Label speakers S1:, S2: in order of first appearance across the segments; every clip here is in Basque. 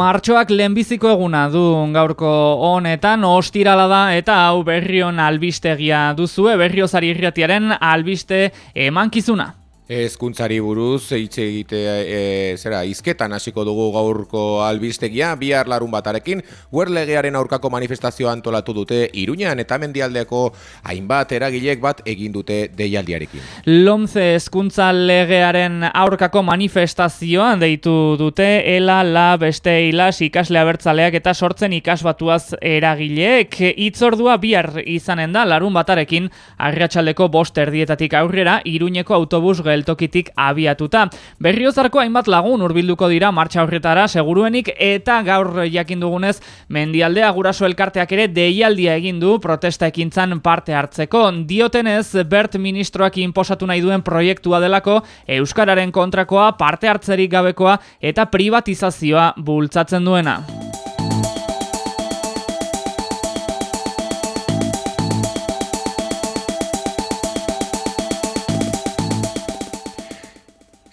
S1: Martxoak lehenbiziko eguna du gaurko honetan, ostirala da eta hau berrion albistegia duzue, berriozari irratiaren albiste emankizuna.
S2: Ezkuntzari buruz, hitz egite, e, zera, izketan hasiko dugu gaurko albistegia, bihar larun batarekin, huerlegearen aurkako manifestazioa antolatu dute Iruñan eta mendialdeko hainbat eragilek bat egin dute deialdiarekin.
S1: Lomze ezkuntza legearen aurkako manifestazioa deitu dute, ela, la, beste, ilas, ikasle abertzaleak eta sortzen ikasbatuaz eragileek. Itzordua bihar izanen da, larun batarekin, arriatxaldeko bost erdietatik aurrera, Iruñeko autobus gel geltokitik abiatuta. Berriozarko hainbat lagun hurbilduko dira martxa horretara seguruenik eta gaur jakin dugunez mendialdea guraso elkarteak ere deialdia egin du protesta ekintzan parte hartzeko. Diotenez Bert ministroak inposatu nahi duen proiektua delako Euskararen kontrakoa parte hartzerik gabekoa eta privatizazioa bultzatzen duena.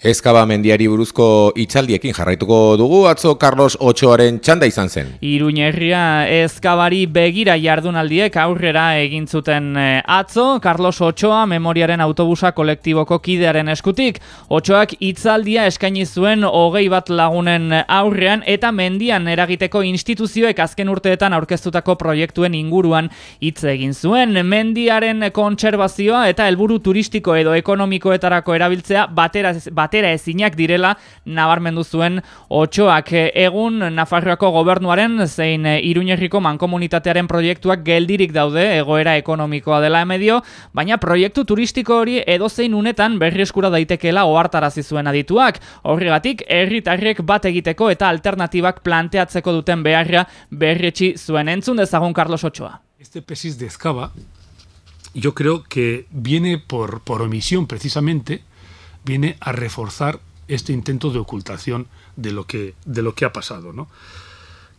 S2: Ezkaba mendiari buruzko itxaldiekin jarraituko dugu, atzo Carlos Ochoaren txanda izan zen.
S1: Iruñerria ezkabari begira jardunaldiek aurrera egin zuten eh, atzo, Carlos Ochoa memoriaren autobusa kolektiboko kidearen eskutik. Ochoak itzaldia eskaini zuen hogei bat lagunen aurrean eta mendian eragiteko instituzioek azken urteetan aurkeztutako proiektuen inguruan hitz egin zuen. Mendiaren kontserbazioa eta helburu turistiko edo ekonomikoetarako erabiltzea batera, batera ezinak direla nabarmendu zuen otxoak egun Nafarroako gobernuaren zein Iruñerriko mankomunitatearen proiektuak geldirik daude egoera ekonomikoa dela emedio, baina proiektu turistiko hori edozein unetan berri eskura daitekeela ohartarazi zuen adituak. Horregatik herritarrek bat egiteko eta alternatibak planteatzeko duten beharra berretsi zuen entzun dezagun Carlos Ochoa.
S3: Este pesis de Ezcaba yo creo que viene por, por omisión precisamente viene a reforzar este intento de ocultación de lo que, de lo que ha pasado. ¿no?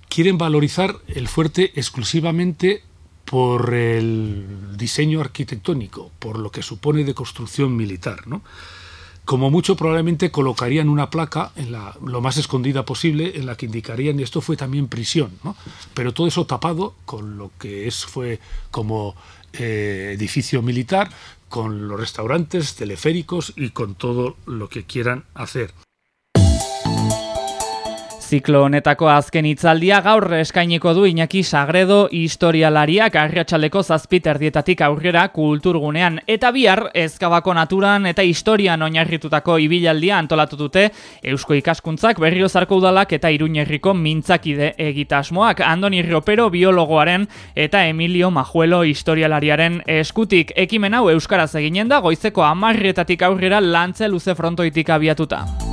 S3: Quieren valorizar el fuerte exclusivamente por el diseño arquitectónico, por lo que supone de construcción militar. ¿no? Como mucho probablemente colocarían una placa en la, lo más escondida posible en la que indicarían esto fue también prisión, ¿no? pero todo eso tapado con lo que es, fue como eh, edificio militar, con los restaurantes, teleféricos y con todo lo que quieran hacer.
S1: Ziklo honetako azken hitzaldia gaur eskainiko du Iñaki Sagredo historialariak Arriatxaldeko zazpit erdietatik aurrera kulturgunean. Eta bihar ezkabako naturan eta historian oinarritutako ibilaldia antolatu dute Eusko ikaskuntzak berriozarko udalak eta Iruñerriko mintzakide egitasmoak. Andoni Riopero biologoaren eta Emilio Majuelo historialariaren eskutik. Ekimen hau euskaraz eginen da goizeko 10 aurrera lantze luze frontoitik abiatuta.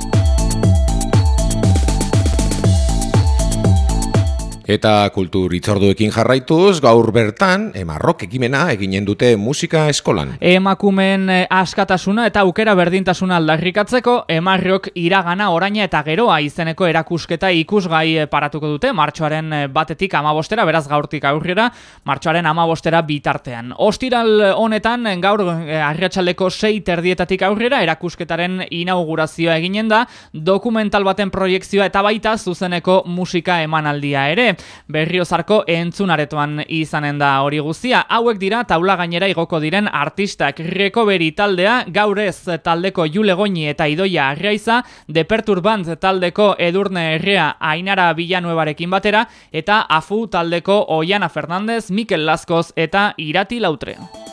S2: Eta kultur itzorduekin jarraituz, gaur bertan, emarrok ekimena eginen dute musika eskolan.
S1: Emakumen eh, askatasuna eta aukera berdintasuna aldarrikatzeko, emarrok iragana oraina eta geroa izeneko erakusketa ikusgai eh, paratuko dute, martxoaren eh, batetik amabostera, beraz gaurtik aurrera, martxoaren amabostera bitartean. Ostiral honetan, gaur arriatxaldeko sei terdietatik aurrera, erakusketaren inaugurazioa eginen da, dokumental baten proiektzioa eta baita zuzeneko musika emanaldia ere berriozarko entzunaretoan izanen da hori guztia. Hauek dira taula gainera igoko diren artistak rekoberi taldea, gaurez taldeko julegoini eta idoia arraiza, deperturbant taldeko edurne errea ainara bilanuebarekin batera, eta afu taldeko Oiana Fernandez, Mikel Laskoz eta Irati Lautre.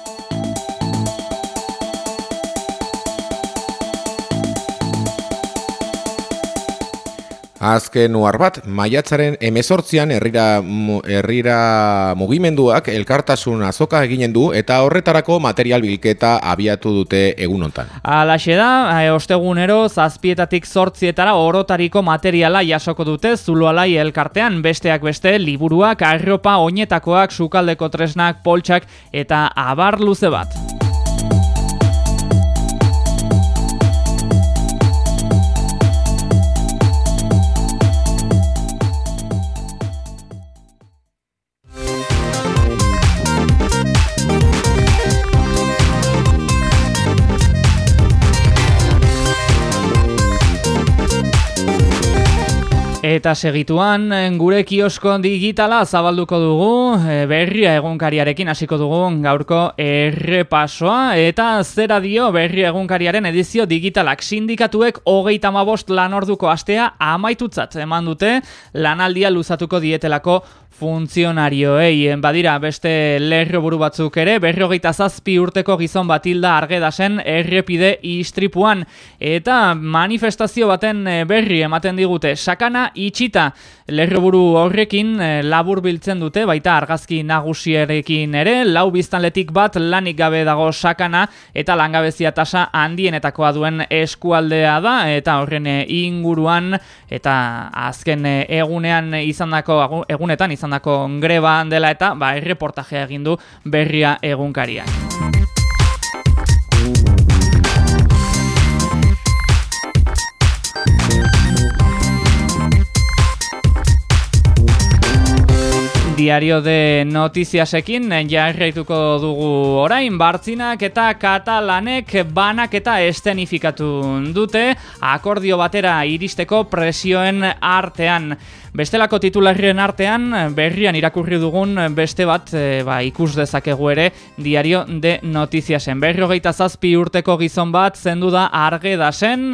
S2: Azken uar bat, maiatzaren emezortzian herrira, herrira mugimenduak elkartasun azoka eginen du eta horretarako material bilketa abiatu dute egunontan.
S1: Alaxe da, e, ostegunero zazpietatik zortzietara orotariko materiala jasoko dute zuloalai elkartean besteak beste liburuak, arropa, oinetakoak, sukaldeko tresnak, poltsak eta abar luze bat. Eta segituan gure kiosko digitala zabalduko dugu, eh, berria egunkariarekin hasiko dugu gaurko errepasoa. Eta zera dio berria egunkariaren edizio digitalak. Sindikatuek hogeita mabost lanorduko astea amaitutzat eman dute. Lanaldia luzatuko dietelako funtzionarioei. Badira beste lerro buru batzuk ere berrogeita zazpi urteko gizon batilda argedasen errepide istripuan. Eta manifestazio baten eh, berri ematen digute sakana itxita. Lerroburu horrekin eh, labur biltzen dute baita argazki nagusierekin ere. Lau biztanletik bat lanik gabe dago sakana eta langabezia tasa handienetakoa duen eskualdea da eta horren eh, inguruan eta azken egunean izandako egunetan izan izandako greba dela eta ba erreportajea egin du berria egunkariak. Diario de Notiziasekin jarraituko dugu orain Bartzinak eta Katalanek banak eta estenifikatu dute akordio batera iristeko presioen artean. Bestelako titularrien artean, berrian irakurri dugun beste bat e, ba, ikus dezakegu ere diario de notiziasen. Berrogeita zazpi urteko gizon bat zendu da arge da zen,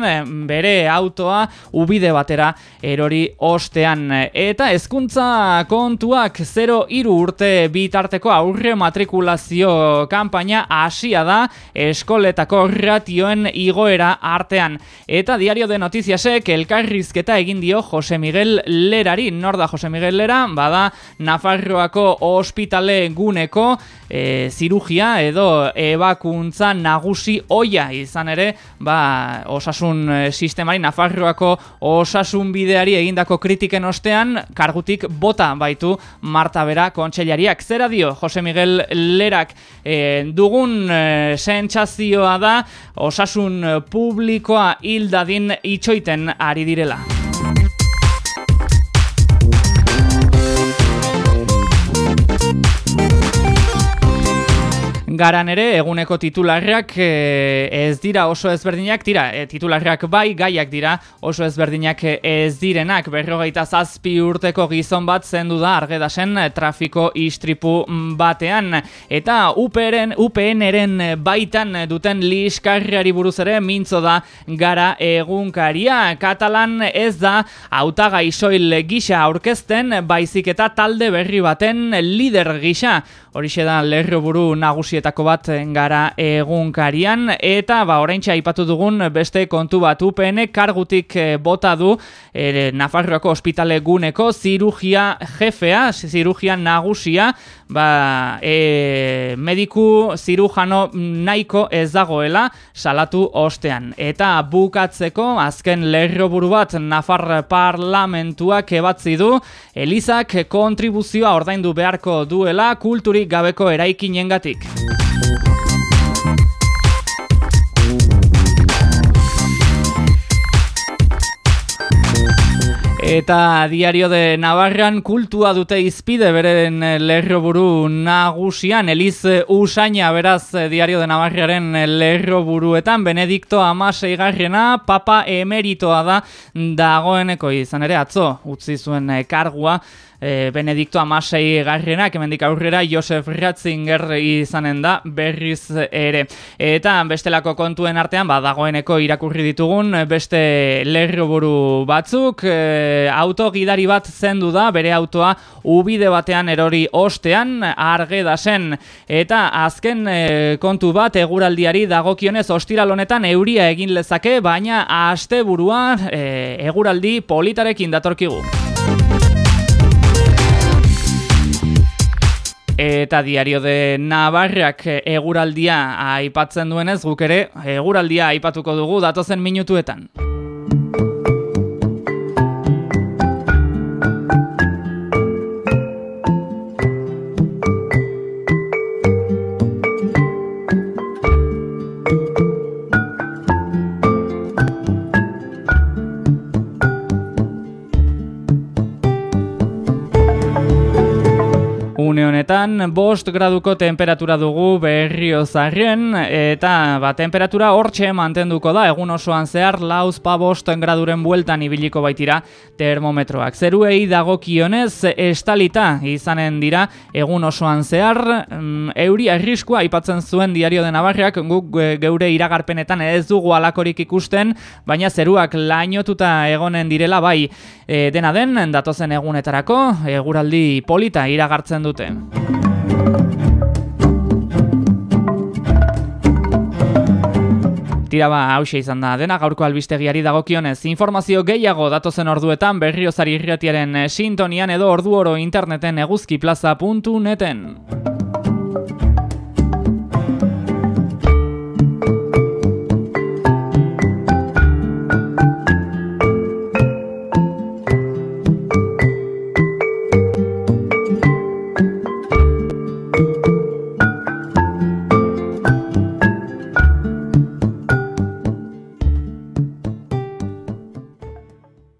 S1: bere autoa ubide batera erori ostean. Eta hezkuntza kontuak 0 iru urte bitarteko aurre matrikulazio kanpaina hasia da eskoletako ratioen igoera artean. Eta diario de notiziasek elkarrizketa egin dio Jose Miguel Lera berari, nor da Jose Miguel Lera, bada Nafarroako ospitale guneko e, zirugia edo ebakuntza nagusi oia izan ere, ba, osasun e, sistemari, Nafarroako osasun bideari egindako kritiken ostean, kargutik bota baitu Marta Bera kontxellariak. Zera dio, Jose Miguel Lerak, e, dugun e, sentsazioa da, osasun publikoa hildadin itxoiten ari direla. Garan ere eguneko titularrak eh, ez dira oso ezberdinak, tira, e, titularrak bai, gaiak dira oso ezberdinak ez direnak, berrogeita zazpi urteko gizon bat zendu da argedasen trafiko istripu batean, eta UPN, UPN-eren baitan duten liskarriari buruz ere mintzo da gara egunkaria, katalan ez da autaga isoil gisa aurkezten, baizik eta talde berri baten lider gisa, horixe da lerro buru nagusieta horietako bat gara egunkarian. Eta ba oraintza aipatu dugun beste kontu bat. UPN kargutik eh, bota du e, Nafarroako ospitale guneko zirugia jefea, zirugia nagusia, ba e, mediku zirujano nahiko ez dagoela salatu ostean. Eta bukatzeko azken lerroburu bat Nafar parlamentuak ebatzi du Elizak kontribuzioa ordaindu beharko duela kulturik gabeko eraikinengatik. Eta diario de Navarran kultua dute izpide beren lerroburu nagusian, Eliz Usaina beraz diario de Navarraren lerroburuetan, Benedikto Amasei garrena, papa emeritoa da dagoeneko izan ere. Atzo, utzi zuen kargua, e, Benedikto Amasei garrenak, hemendik aurrera Josef Ratzinger izanen da berriz ere. Eta bestelako kontuen artean, ba, dagoeneko irakurri ditugun, beste lerroburu batzuk, e, auto gidari bat zendu da, bere autoa ubide batean erori ostean, arge da zen. Eta azken e, kontu bat, eguraldiari dagokionez ostiral honetan euria egin lezake, baina asteburua e, eguraldi politarekin datorkigu. Eta diario de Navarrak eguraldia aipatzen duenez guk ere eguraldia aipatuko dugu datozen minutuetan. Honetan, bost graduko temperatura dugu berriozarren, eta ba, temperatura hortxe mantenduko da, egun osoan zehar, lauz pa bost graduren bueltan ibiliko baitira termometroak. Zeruei dagokionez estalita izanen dira, egun osoan zehar, mm, euri arriskua aipatzen zuen diario de Navarriak, guk geure iragarpenetan ez dugu alakorik ikusten, baina zeruak lainotuta egonen direla bai e, dena den datozen egunetarako eguraldi polita iragartzen dute. Tira ba, hause izan da, dena gaurko albistegiari dagokionez informazio gehiago datozen orduetan berriozari irretiaren sintonian edo ordu oro interneten eguzkiplaza.neten.